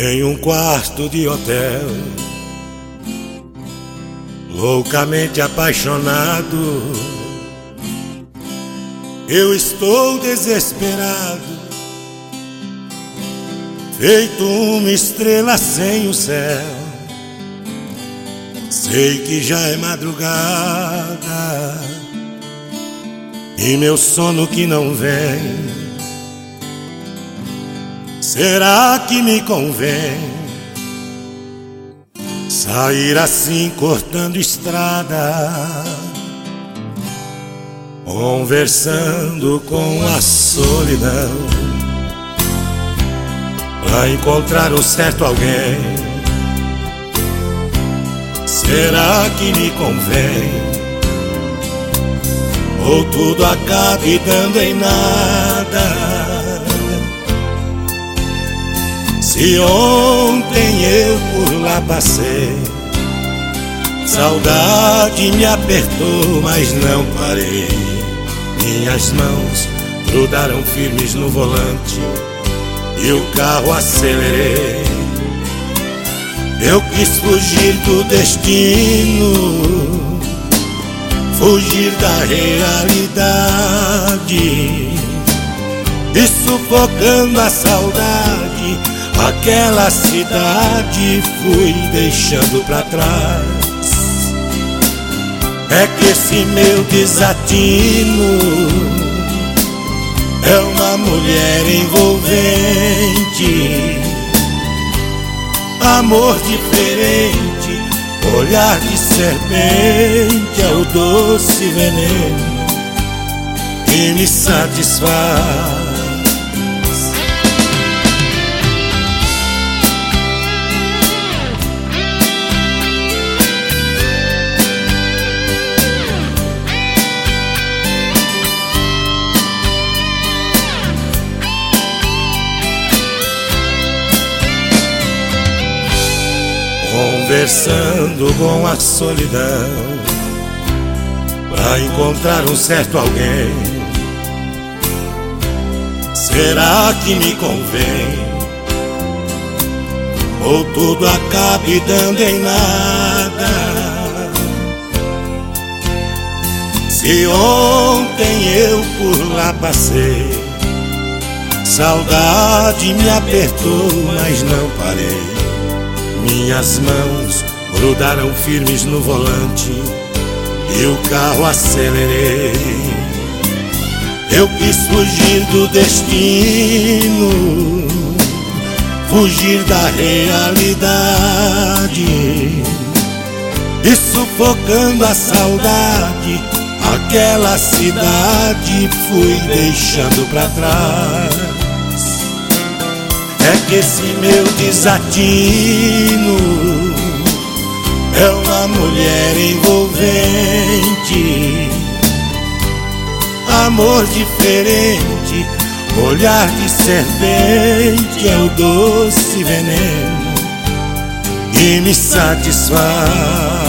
Em um quarto de hotel, loucamente apaixonado, eu estou desesperado, feito uma estrela sem o céu. Sei que já é madrugada e meu sono que não vem Será que me convém sair assim cortando estrada, conversando com a solidão, para encontrar o certo alguém? Será que me convém? Ou tudo acabe dando em nada? Se ontem eu por lá passei, saudade me apertou, mas não parei. Minhas mãos grudaram firmes no volante e o carro acelerei. Eu quis fugir do destino, fugir da realidade e sufocando a saudade Aquela cidade fui deixando pra trás. É que esse meu desatino é uma mulher envolvente, amor diferente, olhar de serpente é o doce veneno que me satisfaz. Conversando com a solidão para encontrar um certo alguém. Será que me convém? Ou tudo acabe dando em nada? Se ontem eu por lá passei, saudade me apertou, mas não parei. Minhas mãos grudaram firmes no volante e o carro acelerei. Eu quis fugir do destino, fugir da realidade e sufocando a saudade, aquela cidade fui deixando pra trás. É que esse meu desatino. É uma mulher envolvente, amor diferente, olhar de serpente é o doce veneno. Que me satisfaz.